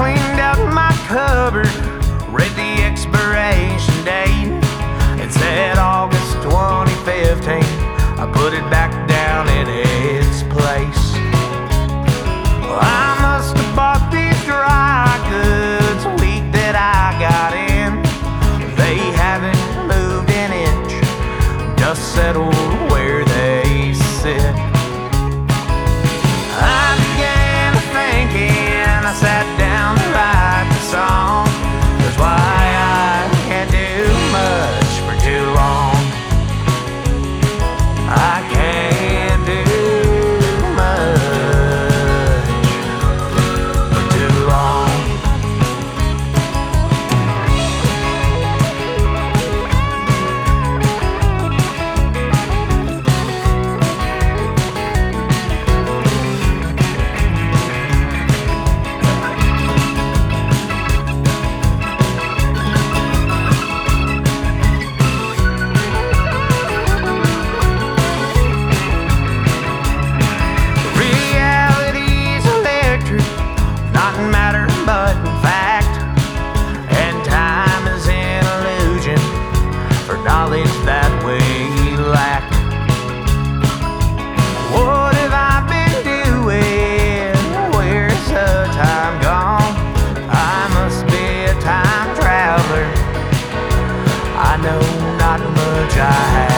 cleaned out my cupboard, read the expiration date. It said August 2015. I put it back down in its place. Well, I must have bought these dry goods a week that I got in. They haven't moved an inch. Dust settled. die.